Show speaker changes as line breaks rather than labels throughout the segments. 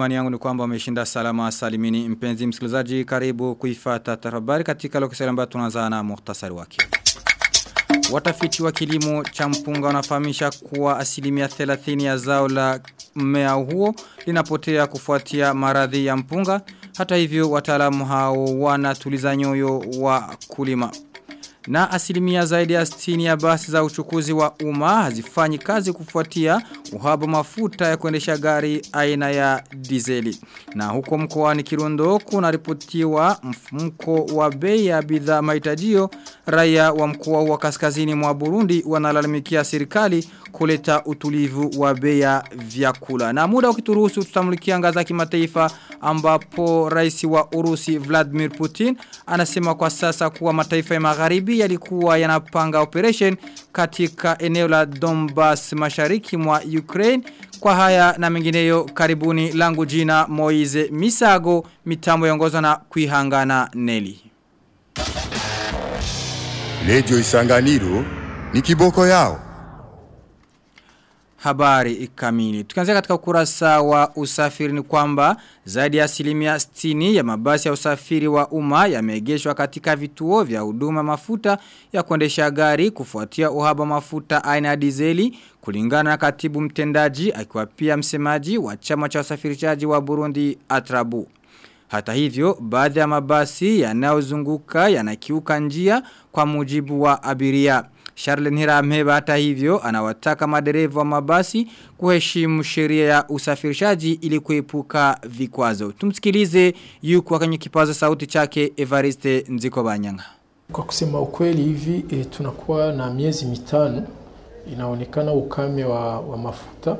Imani yangu ni kwamba wameshinda salama salimini mpenzi msikilizaji karibu kuifata tarabari katika lokisari ambayo tunaanza na muhtasari wake. Watafiti wa kilimo cha mpunga wanafahamisha kuwa asilimia 30 ya zao la mmea huo linapotea kufuatia maradhi ya mpunga. Hata hivyo wataalamu hao wanatuliza nyoyo wa kulima. Na asilimia zaidi ya 60 ya basi za uchukuzi wa umma hazifanyi kazi kufuatia uhaba mafuta ya kuendesha gari aina ya dizeli. Na huko mkoani Kirundo kuna ripotiwa mfumko wa bei ya bidhaa mahitajio raia wa mkoa wa kaskazini mwa Burundi wanalalamikia serikali kuleta utulivu wa bei ya vyakula. Na muda ukituruhusu tutamulikia ngaza kimataifa ambapo rais wa Urusi Vladimir Putin anasema kwa sasa kuwa mataifa ya magharibi yalikuwa yanapanga operation katika eneo la Donbass mashariki mwa Ukraine. Kwa haya na mengineyo karibuni langu jina Moize Misago mitambo yongozwa na kuihangana Neli.
Radio Isanganiro ni kiboko yao.
Habari kamili. Tukianzia katika ukurasa wa usafiri ni kwamba zaidi ya asilimia 60 ya mabasi ya usafiri wa umma yameegeshwa katika vituo vya huduma mafuta ya kuendesha gari kufuatia uhaba mafuta aina ya dizeli kulingana na katibu mtendaji akiwa pia msemaji wa chama cha usafirishaji wa Burundi Atrabu. Hata hivyo, baadhi ya mabasi yanayozunguka yanakiuka njia kwa mujibu wa abiria. Charles ameba hata hivyo anawataka madereva wa mabasi kuheshimu sheria ya usafirishaji ili kuepuka vikwazo. Tumsikilize yuko kwenye kipaza sauti chake Evariste Nzikobanyanga.
Kwa kusema ukweli hivi e, tunakuwa na miezi mitano inaonekana ukame wa, wa mafuta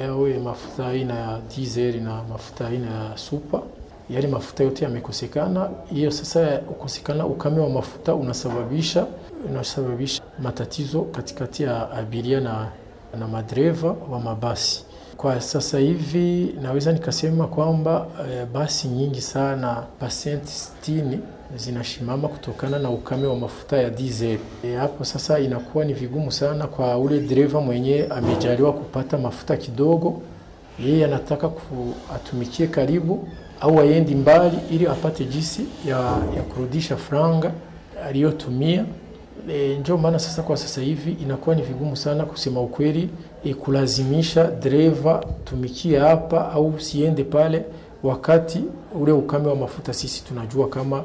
yawe mafuta aina ya diesel na mafuta aina ya super yale mafuta yote yamekosekana. Hiyo sasa ukosekana ukame wa mafuta unasababisha unasababisha matatizo katikati ya abiria na, na madereva wa mabasi. Kwa sasa hivi naweza nikasema kwamba e, basi nyingi sana pasenti 60 zinashimama kutokana na ukame wa mafuta ya diesel. E, hapo sasa inakuwa ni vigumu sana kwa ule dereva mwenye amejaliwa kupata mafuta kidogo, yeye anataka atumikie karibu au aendi mbali ili apate jinsi ya, ya kurudisha franga aliyotumia. E, ndio maana sasa kwa sasa hivi inakuwa ni vigumu sana kusema ukweli e, kulazimisha dereva tumikie hapa au siende pale, wakati ule ukame wa mafuta sisi tunajua kama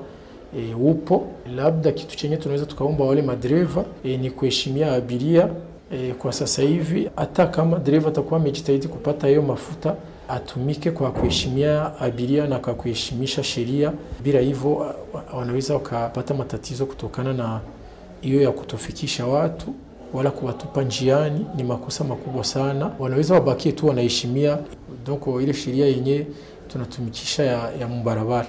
e, upo. Labda kitu chenye tunaweza tukaomba wale madereva e, ni kuheshimia abiria e, kwa sasa hivi, hata kama dereva atakuwa amejitahidi kupata hiyo mafuta atumike kwa kuheshimia abiria na kwa kuheshimisha sheria. Bila hivyo wanaweza wakapata matatizo kutokana na hiyo ya kutofikisha watu wala kuwatupa njiani. Ni makosa makubwa sana, wanaweza wabakie tu wanaheshimia donc ile sheria yenye tunatumikisha ya, ya mbarabara.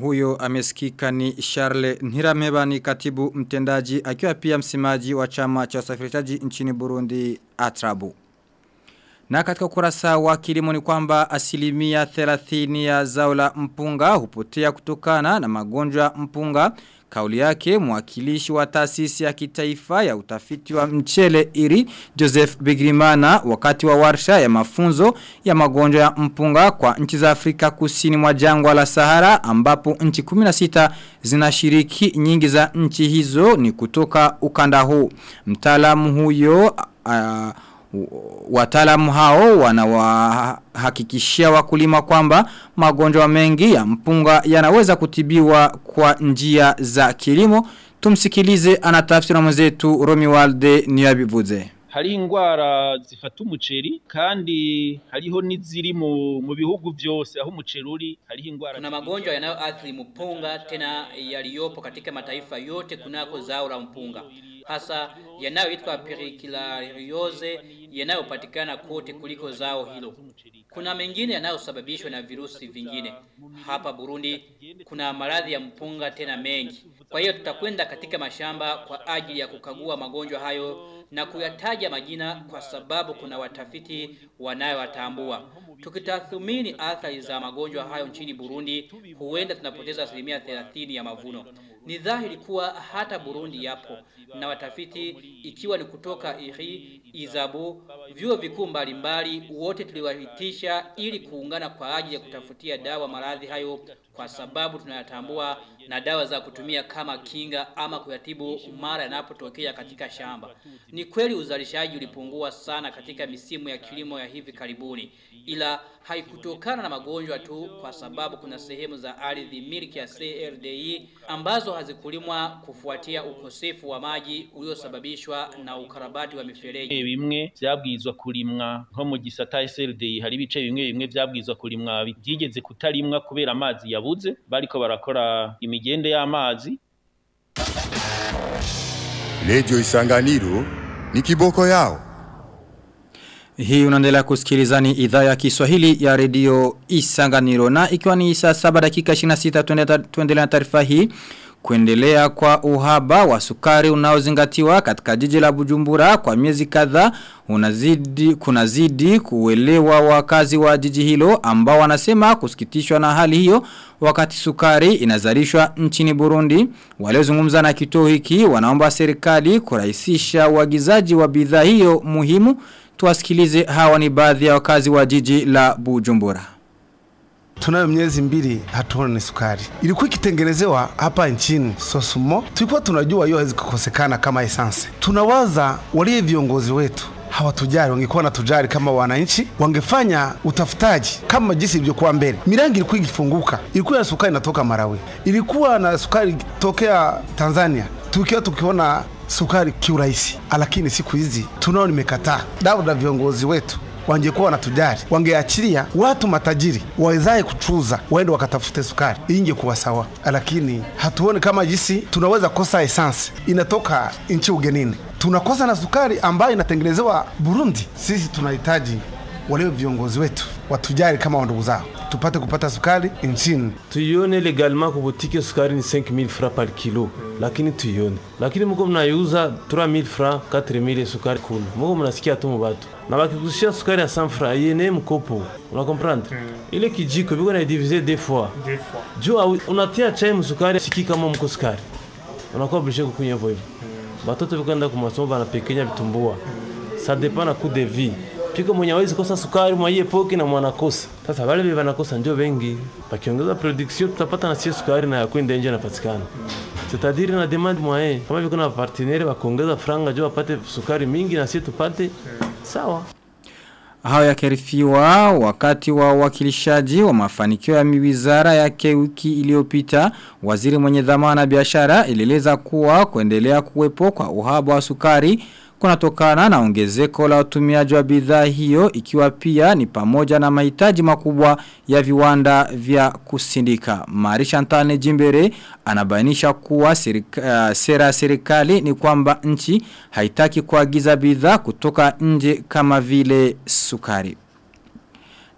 Huyo amesikika ni Charles Ntirameba ni katibu mtendaji akiwa pia msimaji wa chama cha usafirishaji nchini Burundi Atrabu. Na katika ukurasa wa kilimo ni kwamba asilimia 30 ya zao la mpunga hupotea kutokana na magonjwa mpunga. Kauli yake mwakilishi wa taasisi ya kitaifa ya utafiti wa mchele iri Joseph Bigrimana wakati wa warsha ya mafunzo ya magonjwa ya mpunga kwa nchi za Afrika kusini mwa jangwa la Sahara ambapo nchi 16 zinashiriki nyingi za nchi hizo ni kutoka ukanda huu. Mtaalamu huyo uh, Wataalamu hao wanawahakikishia wakulima kwamba magonjwa mengi ya mpunga yanaweza kutibiwa kwa njia za kilimo. Tumsikilize anatafsiri na mwenzetu Walde Niyabivuze.
Hari ingwara zifata umuceri kandi hariho n'iziri mu mu bihugu byose aho umuceri uri hariho ingwara
Kuna yanayo yanayoathiri mpunga tena yaliyopo katika mataifa yote kunako zao la mpunga hasa yanayoitwa perikilariose yanayopatikana kote kuliko zao hilo. Kuna mengine yanayosababishwa na virusi vingine. Hapa Burundi kuna maradhi ya mpunga tena mengi. Kwa hiyo tutakwenda katika mashamba kwa ajili ya kukagua magonjwa hayo na kuyataja majina kwa sababu kuna watafiti wanayowatambua. Tukitathmini athari za magonjwa hayo nchini Burundi, huenda tunapoteza asilimia 30 ya mavuno. Ni dhahiri kuwa hata Burundi yapo na watafiti ikiwa ni kutoka IRI, Izabu, vyuo vikuu mbalimbali wote tuliwahitisha ili kuungana kwa ajili ya kutafutia dawa maradhi hayo kwa sababu tunayatambua na dawa za kutumia kama kinga ama kuyatibu mara yanapotokea katika shamba. Ni kweli uzalishaji ulipungua sana katika misimu ya kilimo ya hivi karibuni, ila haikutokana na magonjwa tu, kwa sababu kuna sehemu za ardhi miliki ya CRDI ambazo hazikulimwa kufuatia ukosefu wa maji uliosababishwa na ukarabati wa mifereji.
bimwe vyabwizwa kurimwa nko mu gisata CRDI hari bice bimwe bimwe vyabwizwa kurimwa byigeze kutarimwa kubera amazi yabuze bariko barakora imigende y'amazi
Radio Isanganiro ni kiboko yao.
Hii unaendelea kusikiliza ni idhaa ya Kiswahili ya redio Isanganiro. Na ikiwa ni saa 7 dakika 26 tuendele tuendelea na taarifa hii. Kuendelea kwa uhaba wa sukari unaozingatiwa katika jiji la Bujumbura kwa miezi kadhaa unazidi kunazidi kuelewa wakazi wa jiji hilo ambao wanasema kusikitishwa na hali hiyo wakati sukari inazalishwa nchini Burundi. Waliozungumza na kituo hiki wanaomba serikali kurahisisha uagizaji wa bidhaa hiyo muhimu tuwasikilize hawa ni baadhi ya wakazi wa jiji la Bujumbura
Tunayo miezi mbili hatuone ni sukari. Ilikuwa ikitengenezewa hapa nchini Sosumo. Tulikuwa tunajua hiyo haiwezi kukosekana kama essence. Tunawaza waliye viongozi wetu hawatujali, wangekuwa na tujali kama wananchi, wangefanya utafutaji kama jinsi ilivyokuwa mbele. Milango ilikuwa ikifunguka, ilikuwa na sukari inatoka Marawi, ilikuwa na sukari tokea Tanzania, tukiwa tukiona sukari kiurahisi, lakini siku hizi tunao nimekataa. Labda viongozi wetu wangekuwa wanatujali, wangeachilia watu matajiri wawezaye kuchuza waende wakatafute sukari, ingekuwa sawa, lakini hatuoni kama jisi tunaweza kosa esansi inatoka nchi ugenini, tunakosa na sukari ambayo inatengenezewa Burundi. Sisi tunahitaji walio viongozi wetu watujali kama wandugu zao, tupate kupata sukari nchini.
tuione legalement ku butike sukari ni 5000 francs par kilo. Lakini tuione. Lakini muko mnaiuza 3000 francs 4000 sukari kuna muko mnasikia tu mubatu. Na bakikushia sukari ya 100 francs yene mkopo. Una comprendre? Ile kijiko biko na diviser deux fois. Deux juu au- unatia chai msukari siki kama mko sukari. Unakuwa obligé kukunywa hivyo hivyo batoto biko bikaenda ku masomo banapekenya vitumbua ça dépend na coup de vie piko mwenye hawezi kosa sukari mwaiye poki na mwanakosa sasa wale vile wanakosa ndio wengi. Pakiongeza production tutapata na sio sukari na yakwenda nje napatikana c'est-à-dire na demande moyen kama viko na partenaire wakuongeza franga juu wapate sukari mingi na sisi tupate. Sawa.
Hao yakerifiwa wakati wa wakilishaji wa mafanikio ya miwizara yake wiki iliyopita waziri mwenye dhamana biashara ilieleza kuwa kuendelea kuwepo kwa uhaba wa sukari kunatokana na ongezeko la utumiaji wa bidhaa hiyo ikiwa pia ni pamoja na mahitaji makubwa ya viwanda vya kusindika. Marisha Ntane Jimbere anabainisha kuwa sirika, uh, sera ya serikali ni kwamba nchi haitaki kuagiza bidhaa kutoka nje kama vile sukari.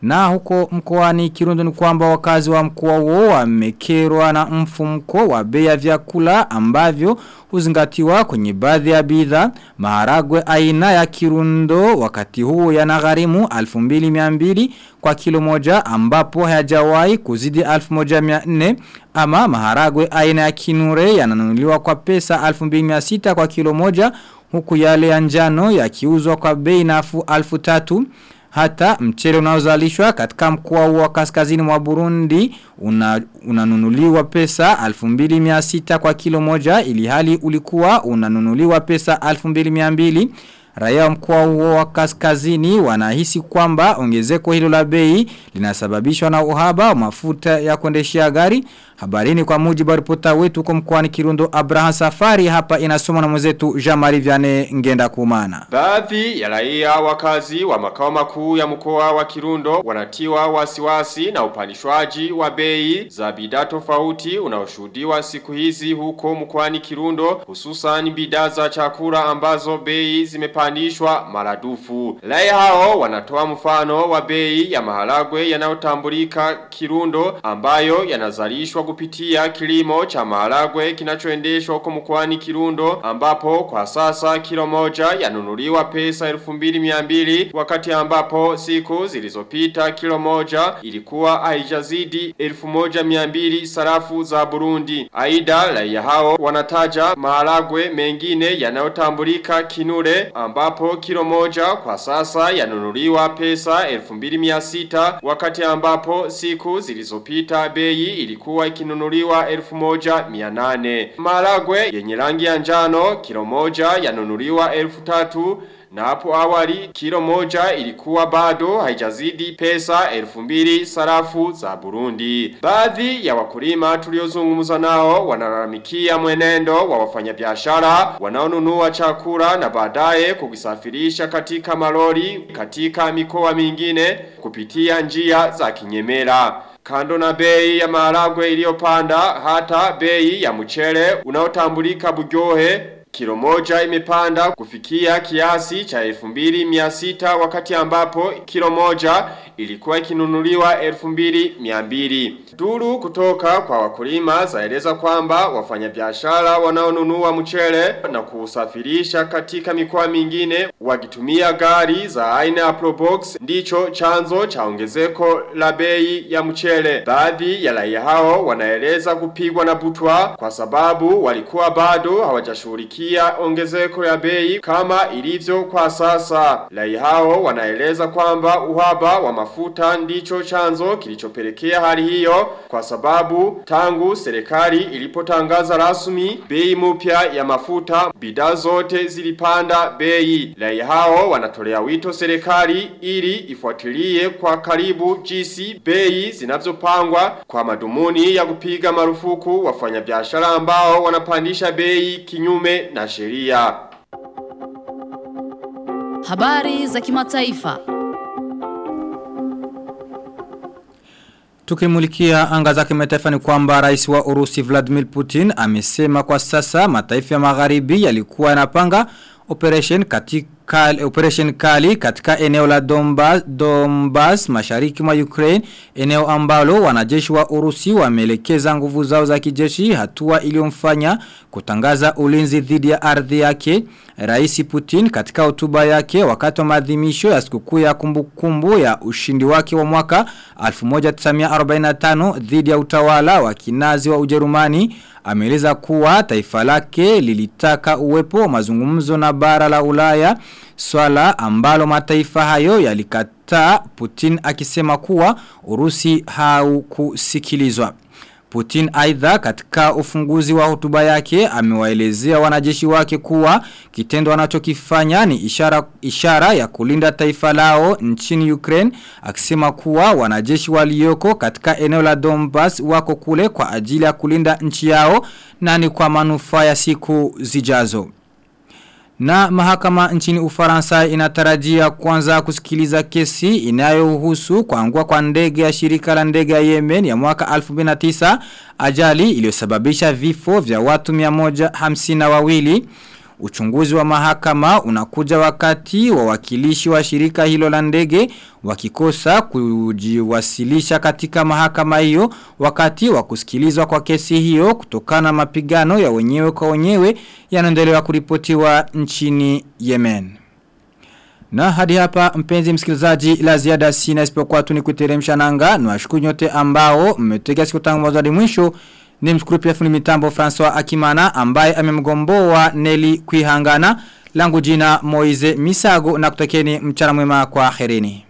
Na huko mkoani Kirundo ni kwamba wakazi wa mkoa huo wamekerwa na mfumko wa bei ya vyakula ambavyo huzingatiwa kwenye baadhi ya bidhaa. Maharagwe aina ya Kirundo wakati huo yanagharimu 2200 kwa kilo moja ambapo hayajawahi kuzidi 1400 ama maharagwe aina ya Kinure yananunuliwa kwa pesa 2600 kwa kilo moja huku yale ya njano yakiuzwa kwa bei nafuu 3000 hata mchele unaozalishwa katika mkoa wa kaskazini mwa Burundi una, unanunuliwa pesa 2600 kwa kilo moja ili hali ulikuwa unanunuliwa pesa 2200 Raia wa mkoa huo wa kaskazini wanahisi kwamba ongezeko hilo la bei linasababishwa na uhaba wa mafuta ya kuendeshea gari. Habarini kwa mujibu wa ripota wetu kwa mkoani Kirundo Abraham Safari hapa inasoma na mwenzetu Jamari Vyane Ngenda Kumana.
Baadhi ya raia wakazi wa makao makuu ya mkoa wa Kirundo wanatiwa wasiwasi na upandishwaji wa bei za bidhaa tofauti unaoshuhudiwa siku hizi huko mkoani Kirundo hususan bidhaa za chakula ambazo bei zimepandishwa maradufu. Raia hao wanatoa mfano wa bei ya maharagwe yanayotambulika Kirundo ambayo yanazalishwa kupitia kilimo cha maharagwe kinachoendeshwa huko mkoani Kirundo ambapo kwa sasa kilo moja yanunuliwa pesa 2200 wakati ambapo siku zilizopita kilo moja ilikuwa haijazidi 1200 sarafu za Burundi. Aida raia hao wanataja maharagwe mengine yanayotambulika kinure ambapo kilo moja kwa sasa yanunuliwa pesa 2600 wakati ambapo siku zilizopita bei ilikuwa ikinunuliwa 1800. Maragwe yenye rangi ya njano kilo moja yanunuliwa 3000 na hapo awali kilo moja ilikuwa bado haijazidi pesa elfu mbili sarafu za Burundi. Baadhi ya wakulima tuliozungumza nao wanalalamikia mwenendo wa wafanyabiashara wanaonunua chakula na baadaye kukisafirisha katika malori katika mikoa mingine kupitia njia za kinyemera. Kando na bei ya maharagwe iliyopanda hata bei ya mchele unaotambulika bugyohe Kilo moja imepanda kufikia kiasi cha 2600 wakati ambapo kilo moja ilikuwa ikinunuliwa 2200. Duru kutoka kwa wakulima zaeleza kwamba wafanyabiashara wanaonunua mchele na kuusafirisha katika mikoa mingine wakitumia gari za aina ya Probox ndicho chanzo cha ongezeko la bei ya mchele. Baadhi ya raia hao wanaeleza kupigwa na butwa kwa sababu walikuwa bado hawajashughulikia ongezeko la bei kama ilivyo kwa sasa. Raia hao wanaeleza kwamba uhaba wa mafuta ndicho chanzo kilichopelekea hali hiyo kwa sababu tangu serikali ilipotangaza rasmi bei mpya ya mafuta bidhaa zote zilipanda bei. Lai hao wanatolea wito serikali ili ifuatilie kwa karibu jinsi bei zinazopangwa kwa madumuni ya kupiga marufuku wafanyabiashara ambao wanapandisha bei kinyume na sheria.
Habari za kimataifa.
Tukimulikia anga za kimataifa ni kwamba rais wa Urusi Vladimir Putin amesema kwa sasa mataifa ya magharibi yalikuwa yanapanga operation katika operation kali katika eneo la Donbas, Donbas mashariki mwa Ukraine eneo ambalo wanajeshi wa Urusi wameelekeza nguvu zao za kijeshi hatua iliyomfanya kutangaza ulinzi dhidi ya ardhi yake. Rais Putin katika hotuba yake wakati wa maadhimisho ya sikukuu ya kumbukumbu ya ushindi wake wa mwaka 1945 dhidi ya utawala wa kinazi wa Ujerumani ameeleza kuwa taifa lake lilitaka uwepo wa mazungumzo na bara la Ulaya swala ambalo mataifa hayo yalikataa Putin akisema kuwa Urusi haukusikilizwa. Putin aidha katika ufunguzi wa hotuba yake amewaelezea wanajeshi wake kuwa kitendo anachokifanya ni ishara, ishara ya kulinda taifa lao nchini Ukraine akisema kuwa wanajeshi walioko katika eneo la Donbass wako kule kwa ajili ya kulinda nchi yao na ni kwa manufaa ya siku zijazo. Na mahakama nchini Ufaransa inatarajia kwanza kusikiliza kesi inayohusu kuangua kwa ndege ya shirika la ndege ya Yemen ya mwaka 2009 ajali iliyosababisha vifo vya watu 152 Uchunguzi wa mahakama unakuja wakati wa wakilishi wa shirika hilo la ndege wakikosa kujiwasilisha katika mahakama hiyo wakati wa kusikilizwa kwa kesi hiyo kutokana na mapigano ya wenyewe kwa wenyewe yanaendelea kuripotiwa nchini Yemen. Na hadi hapa mpenzi msikilizaji la ziada sina isipokuwa tu ni kuteremsha nanga na washukuru nyote ambao mmetega siku tangu mwanzo hadi mwisho ni mshukuru pia fundi mitambo François Akimana ambaye amemgomboa Nelly Kuihangana langu jina Moize Misago na kutakeni mchana mwema kwa herini.